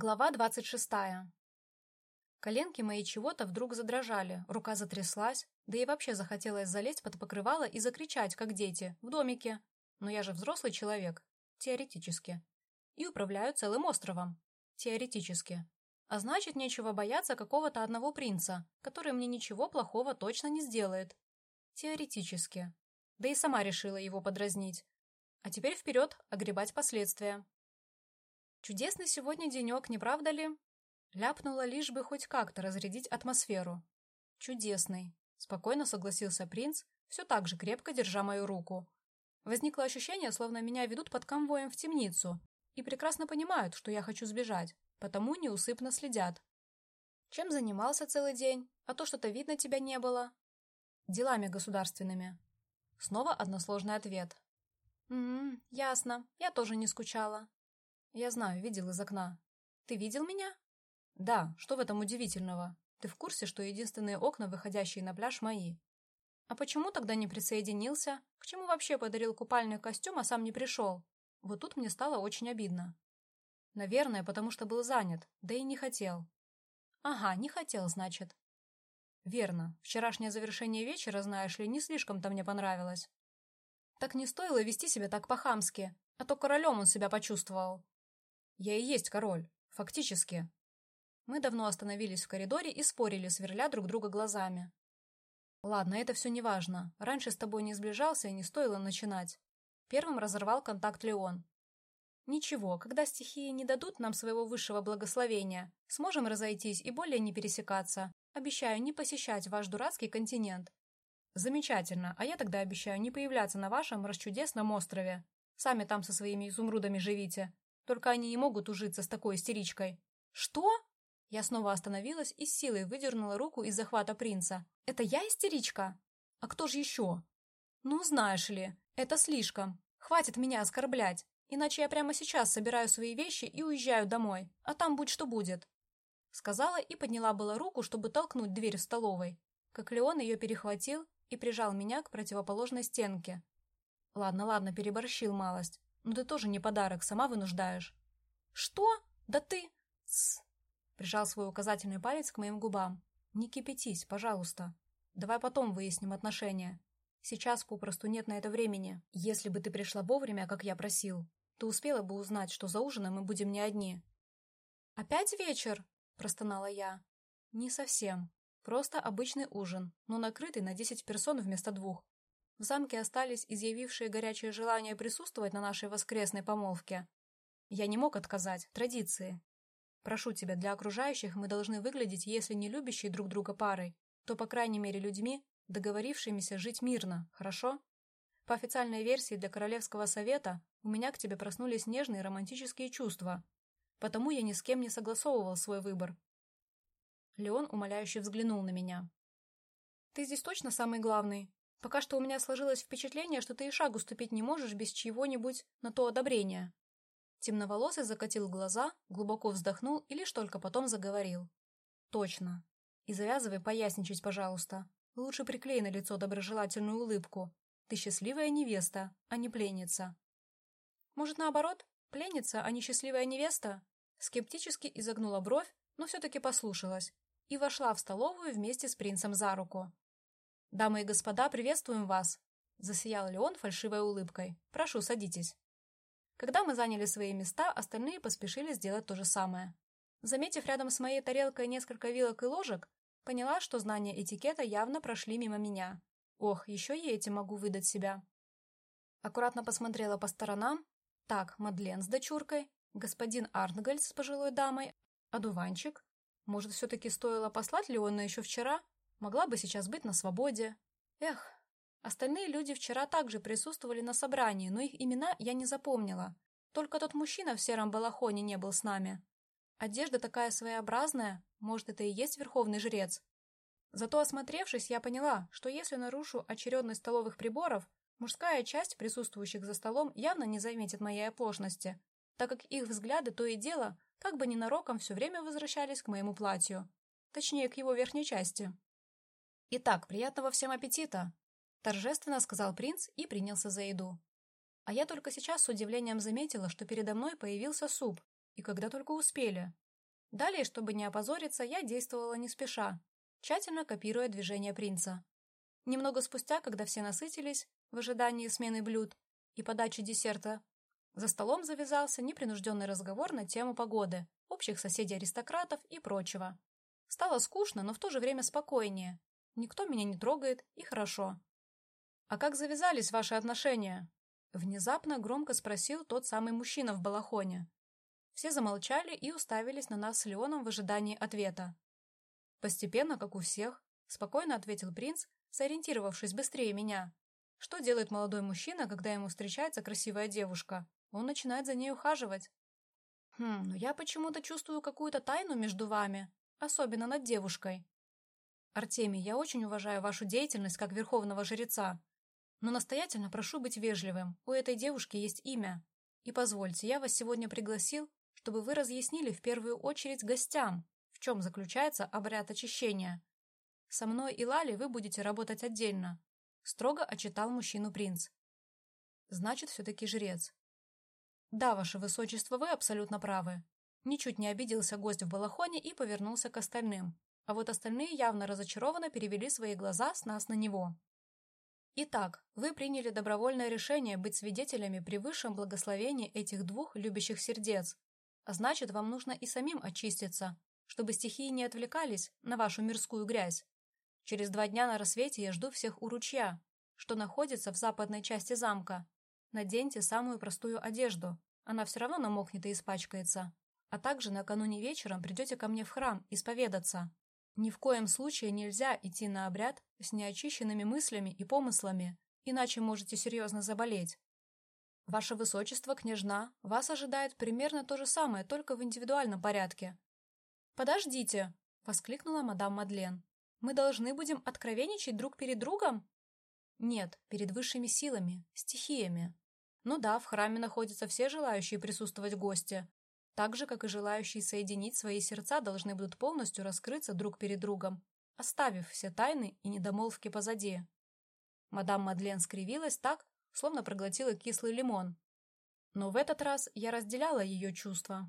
Глава двадцать шестая. Коленки мои чего-то вдруг задрожали, рука затряслась, да и вообще захотелось залезть под покрывало и закричать, как дети, в домике. Но я же взрослый человек, теоретически. И управляю целым островом, теоретически. А значит, нечего бояться какого-то одного принца, который мне ничего плохого точно не сделает. Теоретически. Да и сама решила его подразнить. А теперь вперед, огребать последствия. Чудесный сегодня денек, не правда ли? Ляпнула лишь бы хоть как-то разрядить атмосферу. Чудесный. Спокойно согласился принц, все так же крепко держа мою руку. Возникло ощущение, словно меня ведут под конвоем в темницу и прекрасно понимают, что я хочу сбежать, потому неусыпно следят. Чем занимался целый день, а то что-то видно тебя не было? Делами государственными. Снова односложный ответ. «М-м, ясно, я тоже не скучала. «Я знаю, видел из окна. Ты видел меня?» «Да, что в этом удивительного? Ты в курсе, что единственные окна, выходящие на пляж, мои?» «А почему тогда не присоединился? К чему вообще подарил купальный костюм, а сам не пришел?» Вот тут мне стало очень обидно. Наверное, потому что был занят, да и не хотел. Ага, не хотел, значит. Верно. Вчерашнее завершение вечера, знаешь ли, не слишком-то мне понравилось. Так не стоило вести себя так по-хамски, а то королем он себя почувствовал. Я и есть король. Фактически. Мы давно остановились в коридоре и спорили, сверля друг друга глазами. Ладно, это все не важно. Раньше с тобой не сближался и не стоило начинать. Первым разорвал контакт Леон. Ничего, когда стихии не дадут нам своего высшего благословения, сможем разойтись и более не пересекаться. Обещаю не посещать ваш дурацкий континент. Замечательно, а я тогда обещаю не появляться на вашем расчудесном острове. Сами там со своими изумрудами живите. Только они не могут ужиться с такой истеричкой. Что? Я снова остановилась и с силой выдернула руку из захвата принца. Это я истеричка? А кто же еще? Ну, знаешь ли, это слишком. Хватит меня оскорблять. Иначе я прямо сейчас собираю свои вещи и уезжаю домой. А там будь что будет. Сказала и подняла было руку, чтобы толкнуть дверь в столовой. Как Леон ее перехватил и прижал меня к противоположной стенке. Ладно, ладно, переборщил малость. «Ну ты тоже не подарок, сама вынуждаешь». «Что? Да ты...» «Тсс!» Прижал свой указательный палец к моим губам. «Не кипятись, пожалуйста. Давай потом выясним отношения. Сейчас попросту нет на это времени. Если бы ты пришла вовремя, как я просил, то успела бы узнать, что за ужином мы будем не одни». «Опять вечер?» – простонала я. «Не совсем. Просто обычный ужин, но накрытый на десять персон вместо двух. В замке остались изъявившие горячее желание присутствовать на нашей воскресной помолвке. Я не мог отказать, традиции. Прошу тебя, для окружающих мы должны выглядеть, если не любящие друг друга парой, то, по крайней мере, людьми, договорившимися жить мирно, хорошо? По официальной версии для Королевского совета у меня к тебе проснулись нежные романтические чувства, потому я ни с кем не согласовывал свой выбор. Леон умоляюще взглянул на меня. «Ты здесь точно самый главный?» Пока что у меня сложилось впечатление, что ты и шагу ступить не можешь без чьего-нибудь на то одобрения. Темноволосый закатил глаза, глубоко вздохнул и лишь только потом заговорил. Точно. И завязывай поясничать, пожалуйста. Лучше приклей на лицо доброжелательную улыбку. Ты счастливая невеста, а не пленница. Может, наоборот? Пленница, а не счастливая невеста? Скептически изогнула бровь, но все-таки послушалась и вошла в столовую вместе с принцем за руку. «Дамы и господа, приветствуем вас!» Засиял Леон фальшивой улыбкой. «Прошу, садитесь». Когда мы заняли свои места, остальные поспешили сделать то же самое. Заметив рядом с моей тарелкой несколько вилок и ложек, поняла, что знания этикета явно прошли мимо меня. Ох, еще и этим могу выдать себя. Аккуратно посмотрела по сторонам. Так, Мадлен с дочуркой, господин Арнгольд с пожилой дамой, одуванчик. Может, все-таки стоило послать Леона еще вчера? Могла бы сейчас быть на свободе. Эх, остальные люди вчера также присутствовали на собрании, но их имена я не запомнила. Только тот мужчина в сером балахоне не был с нами. Одежда такая своеобразная, может, это и есть верховный жрец. Зато осмотревшись, я поняла, что если нарушу очередность столовых приборов, мужская часть присутствующих за столом явно не заметит моей оплошности, так как их взгляды то и дело, как бы ненароком, все время возвращались к моему платью. Точнее, к его верхней части. «Итак, приятного всем аппетита!» – торжественно сказал принц и принялся за еду. А я только сейчас с удивлением заметила, что передо мной появился суп, и когда только успели. Далее, чтобы не опозориться, я действовала не спеша, тщательно копируя движения принца. Немного спустя, когда все насытились, в ожидании смены блюд и подачи десерта, за столом завязался непринужденный разговор на тему погоды, общих соседей-аристократов и прочего. Стало скучно, но в то же время спокойнее. Никто меня не трогает, и хорошо. «А как завязались ваши отношения?» Внезапно громко спросил тот самый мужчина в балахоне. Все замолчали и уставились на нас с Леоном в ожидании ответа. Постепенно, как у всех, спокойно ответил принц, сориентировавшись быстрее меня. Что делает молодой мужчина, когда ему встречается красивая девушка? Он начинает за ней ухаживать. Хм, но я почему-то чувствую какую-то тайну между вами, особенно над девушкой. Артемий, я очень уважаю вашу деятельность как верховного жреца, но настоятельно прошу быть вежливым. У этой девушки есть имя. И позвольте, я вас сегодня пригласил, чтобы вы разъяснили в первую очередь гостям, в чем заключается обряд очищения. Со мной и Лали вы будете работать отдельно, строго отчитал мужчину принц. Значит, все-таки жрец. Да, ваше высочество, вы абсолютно правы. Ничуть не обиделся гость в балахоне и повернулся к остальным. А вот остальные явно разочарованно перевели свои глаза с нас на него. Итак, вы приняли добровольное решение быть свидетелями при высшем благословении этих двух любящих сердец. А значит, вам нужно и самим очиститься, чтобы стихии не отвлекались на вашу мирскую грязь. Через два дня на рассвете я жду всех у ручья, что находится в западной части замка. Наденьте самую простую одежду, она все равно намокнет и испачкается. А также накануне вечером придете ко мне в храм исповедаться. Ни в коем случае нельзя идти на обряд с неочищенными мыслями и помыслами, иначе можете серьезно заболеть. Ваше Высочество, княжна, вас ожидает примерно то же самое, только в индивидуальном порядке. «Подождите!» — воскликнула мадам Мадлен. «Мы должны будем откровенничать друг перед другом?» «Нет, перед высшими силами, стихиями. Ну да, в храме находятся все желающие присутствовать гости, так же, как и желающие соединить свои сердца должны будут полностью раскрыться друг перед другом, оставив все тайны и недомолвки позади. Мадам Мадлен скривилась так, словно проглотила кислый лимон. Но в этот раз я разделяла ее чувства.